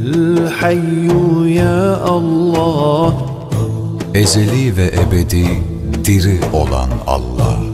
الحي يا الله Ezeli ve ebedi diri olan Allah.